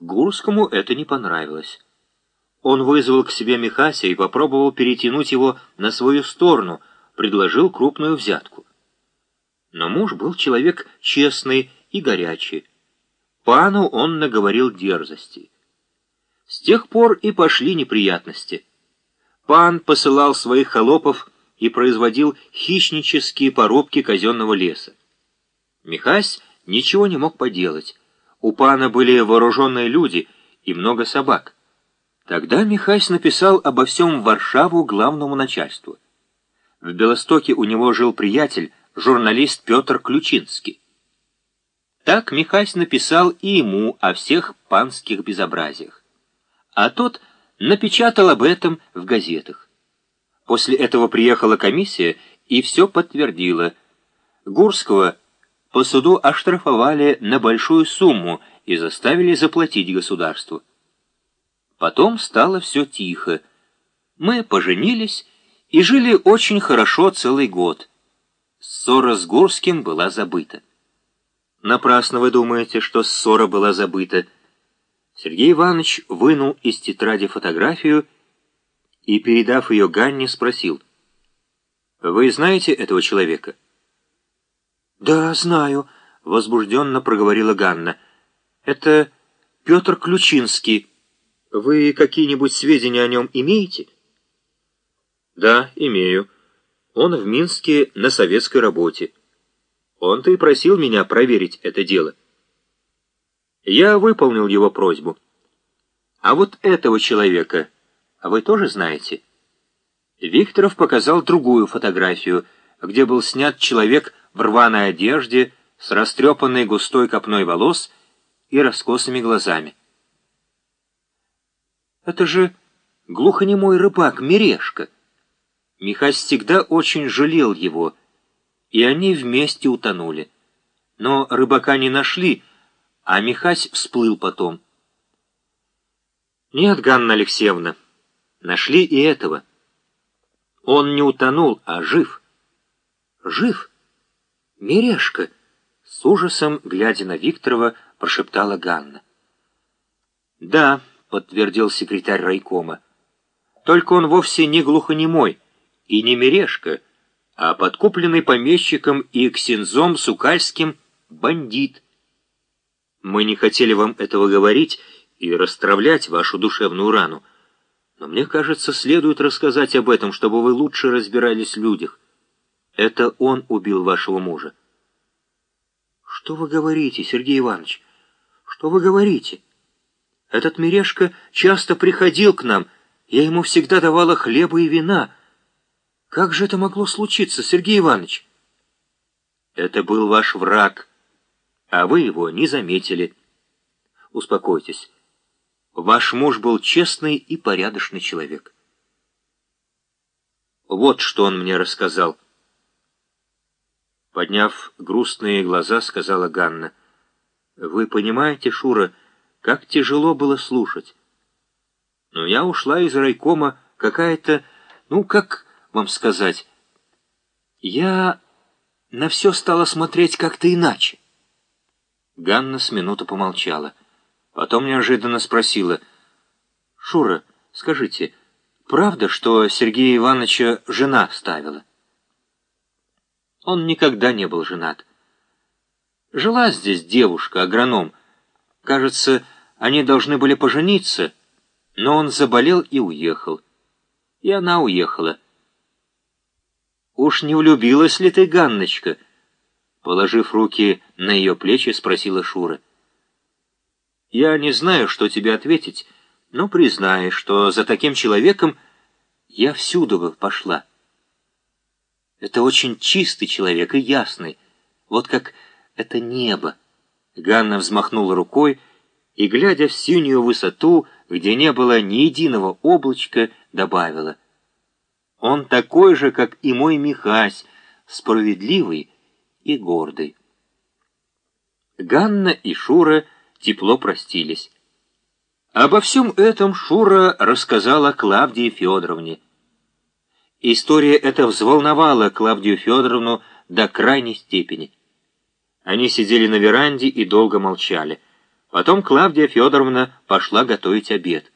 Гурскому это не понравилось. Он вызвал к себе Михася и попробовал перетянуть его на свою сторону, предложил крупную взятку. Но муж был человек честный и горячий. Пану он наговорил дерзости. С тех пор и пошли неприятности. Пан посылал своих холопов и производил хищнические порубки казенного леса. Михась ничего не мог поделать. У пана были вооруженные люди и много собак. Тогда Михась написал обо всем Варшаву главному начальству. В Белостоке у него жил приятель, журналист Петр Ключинский. Так Михась написал и ему о всех панских безобразиях. А тот напечатал об этом в газетах. После этого приехала комиссия и все подтвердила. Гурского по суду оштрафовали на большую сумму и заставили заплатить государству. Потом стало все тихо. Мы поженились и жили очень хорошо целый год. Ссора с Гурским была забыта. Напрасно вы думаете, что ссора была забыта. Сергей Иванович вынул из тетради фотографию и, передав ее Ганне, спросил. «Вы знаете этого человека?» «Да, знаю», — возбужденно проговорила Ганна. «Это Петр Ключинский. Вы какие-нибудь сведения о нем имеете?» «Да, имею. Он в Минске на советской работе. Он-то и просил меня проверить это дело. Я выполнил его просьбу. А вот этого человека вы тоже знаете?» Викторов показал другую фотографию, где был снят человек в рваной одежде, с растрепанной густой копной волос и раскосыми глазами. «Это же глухонемой рыбак Мережка!» Михась всегда очень жалел его, и они вместе утонули. Но рыбака не нашли, а Михась всплыл потом. «Нет, Ганна Алексеевна, нашли и этого. Он не утонул, а жив». «Жив?» «Мережка!» — с ужасом, глядя на Викторова, прошептала Ганна. «Да», — подтвердил секретарь райкома, — «только он вовсе не глухонемой и не Мережка, а подкупленный помещиком и ксензом Сукальским бандит. Мы не хотели вам этого говорить и расстравлять вашу душевную рану, но мне кажется, следует рассказать об этом, чтобы вы лучше разбирались в людях». Это он убил вашего мужа. Что вы говорите, Сергей Иванович? Что вы говорите? Этот Мережка часто приходил к нам, я ему всегда давала хлеба и вина. Как же это могло случиться, Сергей Иванович? Это был ваш враг, а вы его не заметили. Успокойтесь. Ваш муж был честный и порядочный человек. Вот что он мне рассказал. Подняв грустные глаза, сказала Ганна. «Вы понимаете, Шура, как тяжело было слушать. Но я ушла из райкома какая-то, ну, как вам сказать, я на все стала смотреть как-то иначе». Ганна с минуту помолчала. Потом неожиданно спросила. «Шура, скажите, правда, что Сергея Ивановича жена ставила?» Он никогда не был женат. Жила здесь девушка, агроном. Кажется, они должны были пожениться, но он заболел и уехал. И она уехала. «Уж не влюбилась ли ты, Ганночка?» Положив руки на ее плечи, спросила Шура. «Я не знаю, что тебе ответить, но признай, что за таким человеком я всюду бы пошла». Это очень чистый человек и ясный, вот как это небо. Ганна взмахнула рукой и, глядя в синюю высоту, где не было ни единого облачка, добавила. Он такой же, как и мой Михась, справедливый и гордый. Ганна и Шура тепло простились. Обо всем этом Шура рассказала Клавдии Федоровне. История эта взволновала Клавдию Федоровну до крайней степени. Они сидели на веранде и долго молчали. Потом Клавдия Федоровна пошла готовить обед.